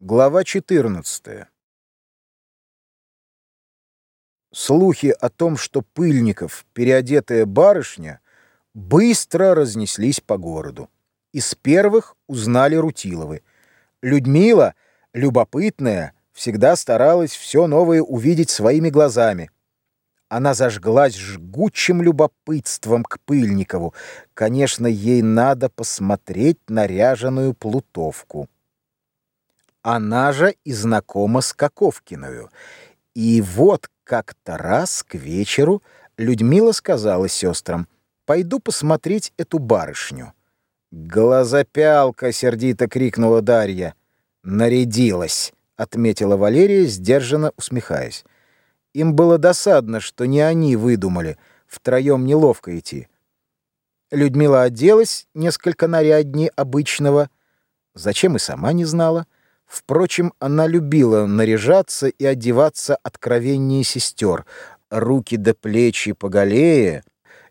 Глава 14. Слухи о том, что Пыльников, переодетая барышня, быстро разнеслись по городу. Из первых узнали Рутиловы. Людмила, любопытная, всегда старалась все новое увидеть своими глазами. Она зажглась жгучим любопытством к Пыльникову. Конечно, ей надо посмотреть наряженную плутовку. Она же и знакома с Каковкиною. И вот как-то раз к вечеру Людмила сказала сестрам, «Пойду посмотреть эту барышню». «Глазопялка!» — сердито крикнула Дарья. «Нарядилась!» — отметила Валерия, сдержанно усмехаясь. Им было досадно, что не они выдумали, втроем неловко идти. Людмила оделась несколько наряднее обычного, зачем и сама не знала. Впрочем, она любила наряжаться и одеваться откровеннее сестер. Руки до плечи поголее,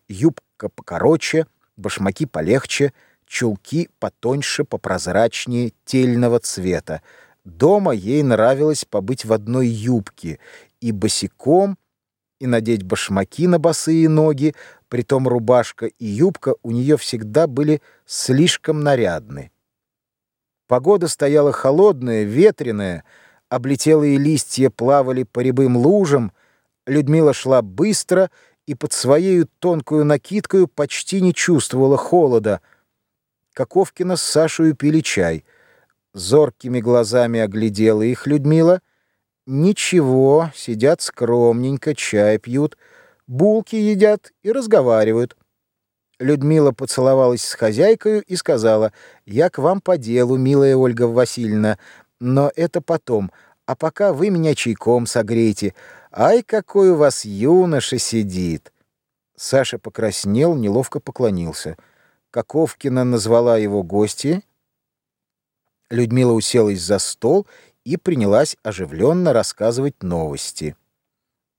юбка покороче, башмаки полегче, чулки потоньше, попрозрачнее, тельного цвета. Дома ей нравилось побыть в одной юбке и босиком, и надеть башмаки на босые ноги, притом рубашка и юбка у нее всегда были слишком нарядны. Погода стояла холодная, ветреная, облетелые листья плавали по рябым лужам, Людмила шла быстро и под своей тонкую накидкою почти не чувствовала холода. Каковкина с Сашей пили чай. Зоркими глазами оглядела их Людмила. Ничего, сидят скромненько, чай пьют, булки едят и разговаривают. Людмила поцеловалась с хозяйкой и сказала, «Я к вам по делу, милая Ольга Васильевна, но это потом, а пока вы меня чайком согрейте. Ай, какой у вас юноша сидит!» Саша покраснел, неловко поклонился. Каковкина назвала его гости. Людмила уселась за стол и принялась оживленно рассказывать новости.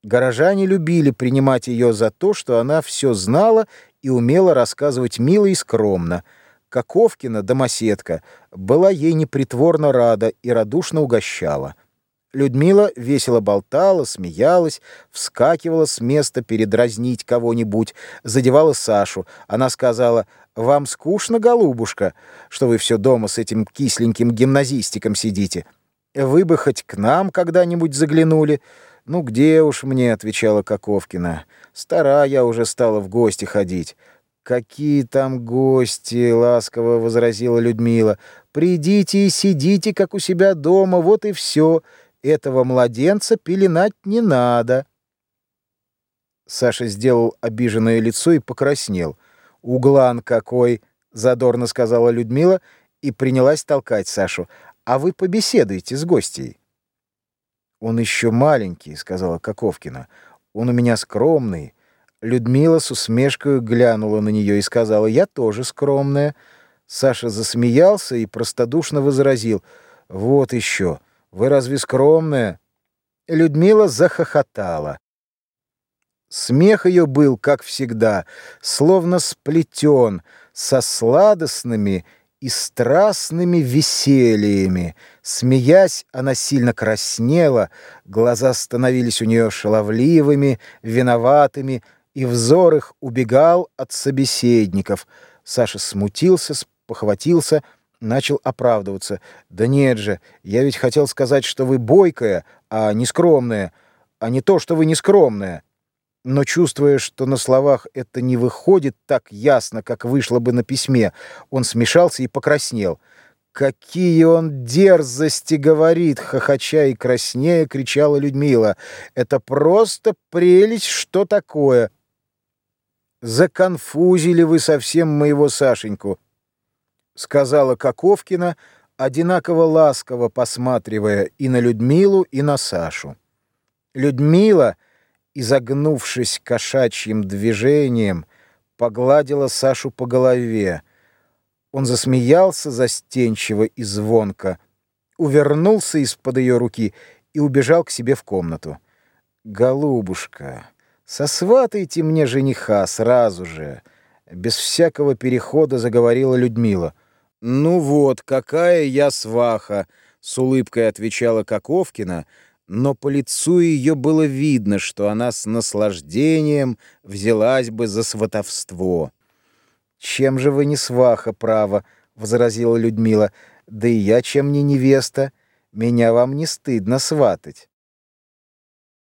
Горожане любили принимать ее за то, что она все знала и умела рассказывать мило и скромно. Каковкина, домоседка, была ей непритворно рада и радушно угощала. Людмила весело болтала, смеялась, вскакивала с места передразнить кого-нибудь, задевала Сашу. Она сказала, «Вам скучно, голубушка, что вы все дома с этим кисленьким гимназистиком сидите? Вы бы хоть к нам когда-нибудь заглянули». «Ну где уж мне», — отвечала Каковкина. «Стара я уже стала в гости ходить». «Какие там гости?» — ласково возразила Людмила. «Придите и сидите, как у себя дома, вот и все. Этого младенца пеленать не надо». Саша сделал обиженное лицо и покраснел. «Углан какой!» — задорно сказала Людмила и принялась толкать Сашу. «А вы побеседуйте с гостей». «Он еще маленький», — сказала Каковкина. «Он у меня скромный». Людмила с усмешкой глянула на нее и сказала, «Я тоже скромная». Саша засмеялся и простодушно возразил, «Вот еще, вы разве скромная?» Людмила захохотала. Смех ее был, как всегда, словно сплетен, со сладостными и страстными веселиями. Смеясь, она сильно краснела, глаза становились у нее шаловливыми, виноватыми, и взор их убегал от собеседников. Саша смутился, похватился, начал оправдываться. «Да нет же, я ведь хотел сказать, что вы бойкая, а не скромная, а не то, что вы не скромная» но чувствуя, что на словах это не выходит так ясно, как вышло бы на письме, он смешался и покраснел. «Какие он дерзости говорит!» — хохоча и краснея кричала Людмила. «Это просто прелесть, что такое!» «Законфузили вы совсем моего Сашеньку!» — сказала Каковкина, одинаково ласково посматривая и на Людмилу, и на Сашу. Людмила — изогнувшись кошачьим движением, погладила Сашу по голове. Он засмеялся застенчиво и звонко, увернулся из-под ее руки и убежал к себе в комнату. «Голубушка, сосватайте мне жениха сразу же!» Без всякого перехода заговорила Людмила. «Ну вот, какая я сваха!» — С улыбкой отвечала Коковкина, но по лицу ее было видно, что она с наслаждением взялась бы за сватовство. «Чем же вы не сваха, право?» — возразила Людмила. «Да и я чем не невеста. Меня вам не стыдно сватать».